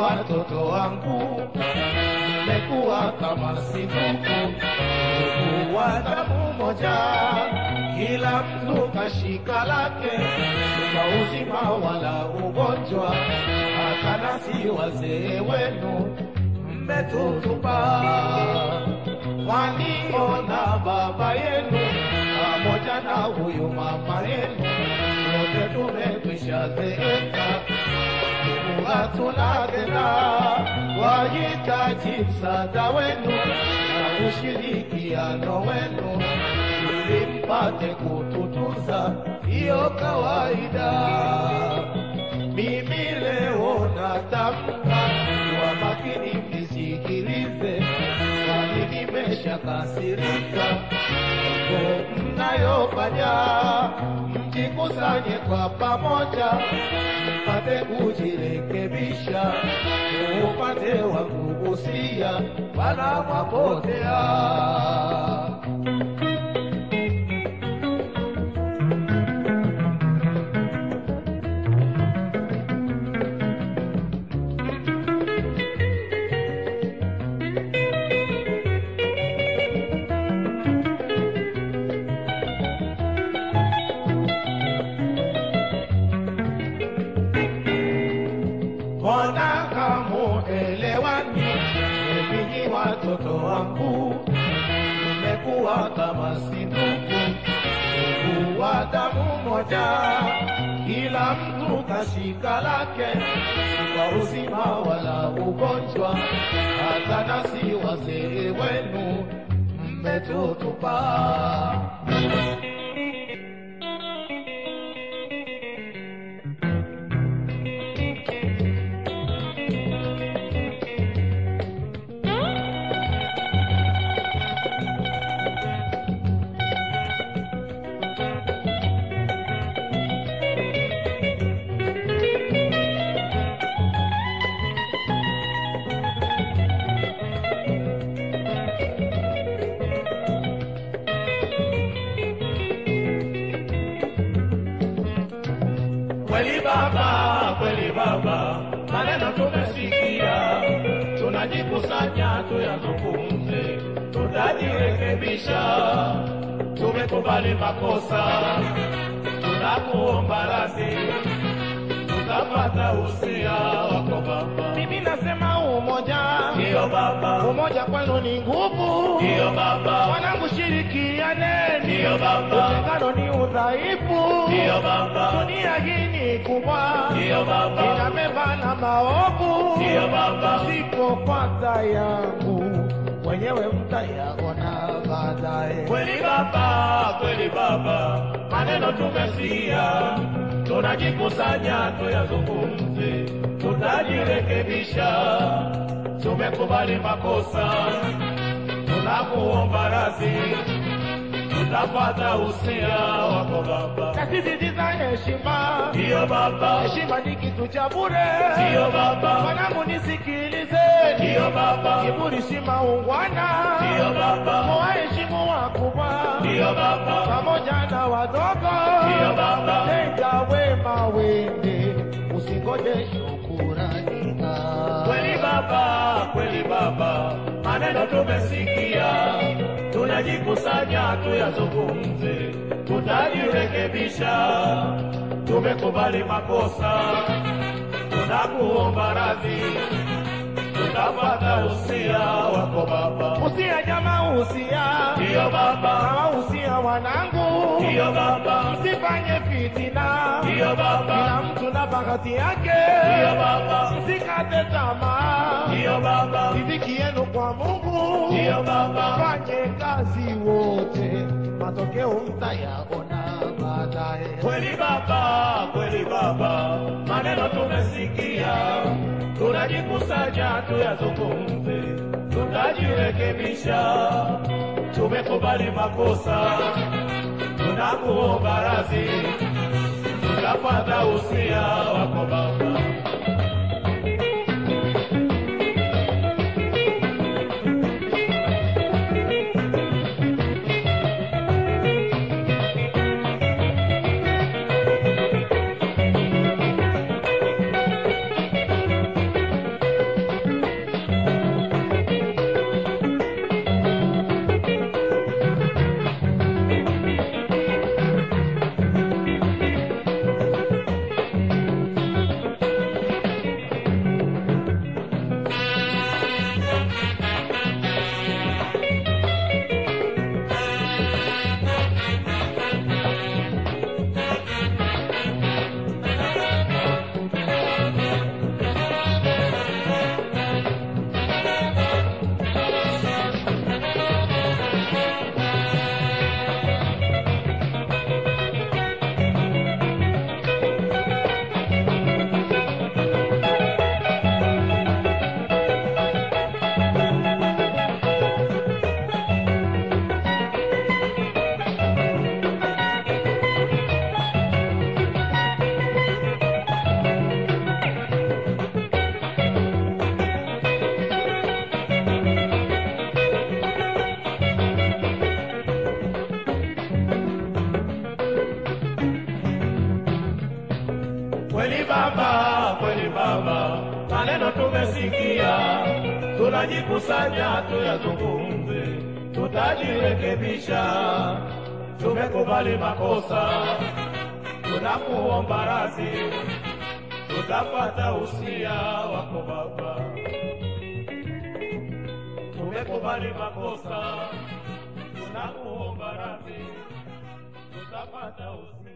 Watoto wangu. Mmekuwa kama sinuku, kuwa damu kila mtu kashika lake, kwa uzima wala ugonjwa, hata si wazee wenu mmetutupa. Waliona baba yenu pamoja na huyu mama yenu, wote tumekwisha zeeka hatuna tena, wahitaji msaada wenu na ushirikiano wenu ili mpate kututunza, hiyo kawaida. Mimi leo natamka kwa makini, mnisikilize, kwani nimeshakasirika mambo mnayofanya, mjikusanye kwa pamoja, mpate kujirekebisha. Upande wa kugusia, wala mwapotea. Watoto wangu. Mmekuwa kama sinuku, ndugu wa damu moja, kila mtu kashika lake, kwa uzima wala ugonjwa, hata nasi wazee wenu mmetutupa. Kweli baba, kweli baba, maneno tumesikia, tunajikusanya tuyazungumze, tutajirekebisha. Tumekubali makosa, tunakuomba radhi, tutapata usia wako baba. Mimi nasema umoja, ndio baba, umoja kwenu ni nguvu. ndio baba, Wanangu, shirikiane, ndio baba, utengano ni udhaifu. ndio baba, Dunia hii ni kubwa, ndio baba, Inabeba na maovu. ndio baba, Msipopata yangu wenyewe mtayaona baadaye. kweli baba, kweli baba, maneno tumesia, tunajikusanya tuyazungumze, tutajirekebisha. Tumekubali makosa, tunakuomba radhi, tutapata usia wako baba. Nasisitiza heshima, Ndiyo baba, heshima ni kitu cha bure. ndiyo baba, Mwanangu, nisikilize, ndiyo baba, kiburi si maungwana. ndiyo baba, Waheshimu wakubwa. Ndiyo baba, pamoja na wadogo, ndiyo baba, tenda wema wende, usingoje shukurani. kweli baba, kweli baba, maneno tumesikia, tunajikusanya tuyazungumze, tutajirekebisha. Tumekubali makosa, tunakuomba radhi, tutapata usia wako baba. Usia jamaa, usia. Ndio baba, hawa, usia wanangu, ndio baba, msifanye fitina, ndiyo kila mtu na bahati yake, ndio baba, msikate tamaa, ndio baba, riziki yenu kwa Mungu, ndio baba, fanye kazi wote, matokeo mtayaona baadaye. Kweli baba, kweli baba, maneno tumesikia, tunajikusanya tuyazungumze, tutajirekebisha. Tumekubali makosa, tunakuomba radhi, tutapata usia wako baba. Kweli Baba, kweli Baba, maneno tumesikia, tunajikusanya tuyazungumze, tutajirekebisha. Tumekubali makosa, tunakuomba radhi, tutapata usia wako Baba. Tumekubali makosa, tunakuomba radhi, tutapata usia